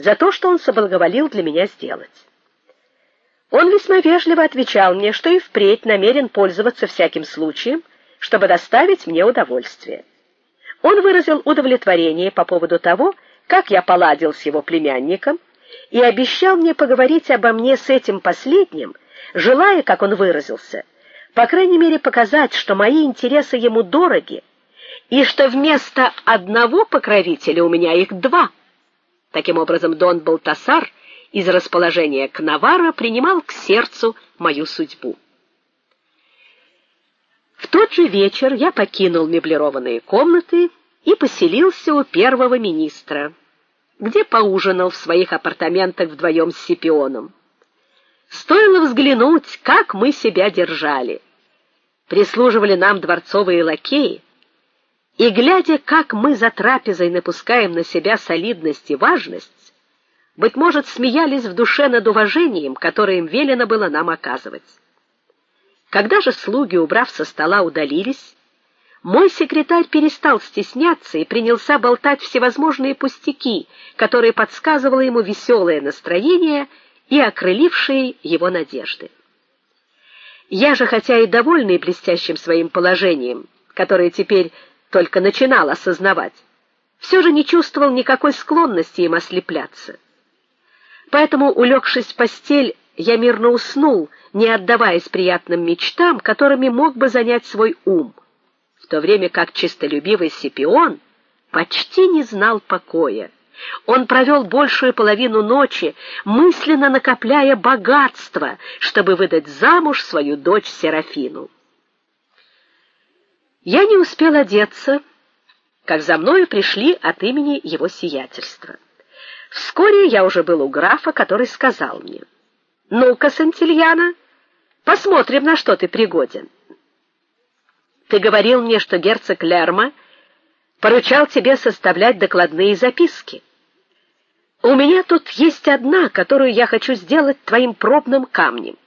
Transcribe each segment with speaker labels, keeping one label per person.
Speaker 1: за то, что он соблаговолил для меня сделать. Он весьма вежливо отвечал мне, что и впредь намерен пользоваться всяким случаем, чтобы доставить мне удовольствие. Он выразил удовлетворение по поводу того, как я поладил с его племянником, и обещал мне поговорить обо мне с этим последним, желая, как он выразился, по крайней мере показать, что мои интересы ему дороги, и что вместо одного покровителя у меня их два. Таким образом, Дон Балтасар из расположения к Навара принимал к сердцу мою судьбу. В тот же вечер я покинул меблированные комнаты и поселился у первого министра, где поужинал в своих апартаментах вдвоем с Сипионом. Стоило взглянуть, как мы себя держали. Прислуживали нам дворцовые лакеи, и глядя, как мы за трапезой напускаем на себя солидность и важность, быть может, смеялись в душе над уважением, которое им велено было нам оказывать. Когда же слуги, убрав со стола, удалились, мой секретарь перестал стесняться и принялся болтать всевозможные пустяки, которые подсказывало ему веселое настроение и окрылившие его надежды. Я же, хотя и довольный блестящим своим положением, которое теперь только начинал осознавать, все же не чувствовал никакой склонности им ослепляться. Поэтому, улегшись в постель, я мирно уснул, не отдаваясь приятным мечтам, которыми мог бы занять свой ум, в то время как чистолюбивый Сипион почти не знал покоя. Он провел большую половину ночи, мысленно накопляя богатство, чтобы выдать замуж свою дочь Серафину. Я не успел одеться, как за мною пришли от имени его сиятельства. Вскоре я уже был у графа, который сказал мне: "Ну-ка, Сантильяна, посмотрим, на что ты пригоден. Ты говорил мне, что герцог Лерма поручал тебе составлять докладные записки. У меня тут есть одна, которую я хочу сделать твоим пробным камнем.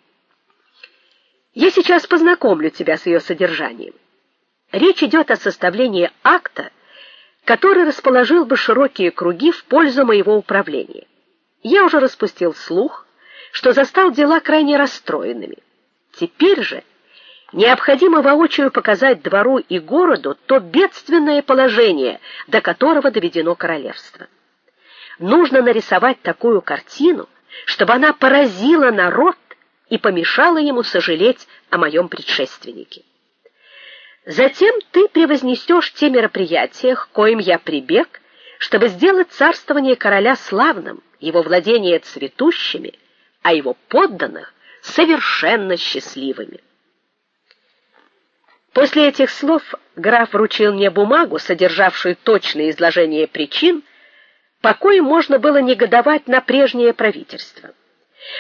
Speaker 1: Я сейчас познакомлю тебя с ее содержанием. Речь идет о составлении акта, который расположил бы широкие круги в пользу моего управления. Я уже распустил слух, что застал дела крайне расстроенными. Теперь же необходимо воочию показать двору и городу то бедственное положение, до которого доведено королевство. Нужно нарисовать такую картину, чтобы она поразила народ и помешала ему сожалеть о моем предшественнике. Затем ты превознесешь те мероприятия, к коим я прибег, чтобы сделать царствование короля славным, его владения цветущими, а его подданных совершенно счастливыми. После этих слов граф вручил мне бумагу, содержавшую точное изложение причин, по коим можно было негодовать на прежнее правительство.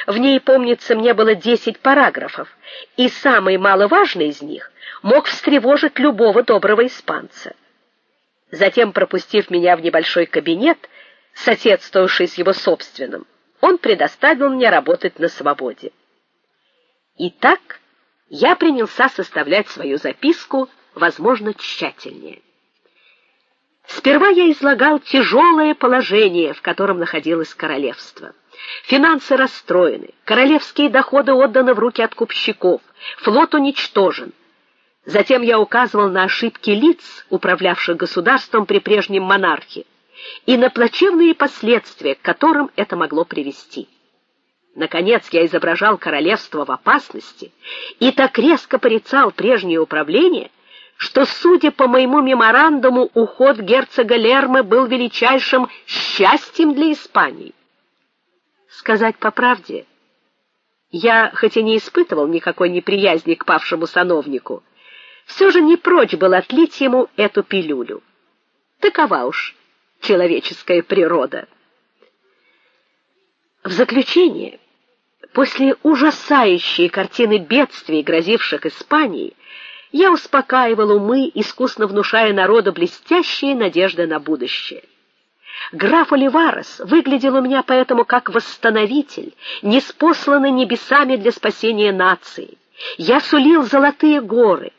Speaker 1: В ней, помнится, мне было десять параграфов, и самый маловажный из них мог встревожить любого доброго испанца. Затем, пропустив меня в небольшой кабинет, соседствовавший с его собственным, он предоставил мне работать на свободе. Итак, я принялся составлять свою записку, возможно, тщательнее. Сперва я излагал тяжелое положение, в котором находилось королевство. Финансы расстроены, королевские доходы отданы в руки откупщиков, флот уничтожен. Затем я указывал на ошибки лиц, управлявших государством при прежнем монархе, и на плачевные последствия, к которым это могло привести. Наконец я изображал королевство в опасности и так резко порицал прежнее управление, что, судя по моему меморандуму, уход герцога Лермы был величайшим счастьем для Испании. Сказать по правде, я хоть и не испытывал никакой неприязни к павшему сановнику, все же не прочь был отлить ему эту пилюлю. Такова уж человеческая природа. В заключение, после ужасающей картины бедствий, грозивших Испании, я успокаивал умы, искусно внушая народу блестящие надежды на будущее. Граф Оливарес выглядел у меня поэтому как восстановитель, неспосланный небесами для спасения нации. Я сулил золотые горы,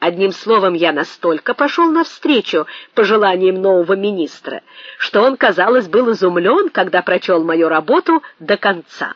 Speaker 1: Одним словом, я настолько пошел навстречу пожеланиям нового министра, что он, казалось, был изумлен, когда прочел мою работу до конца.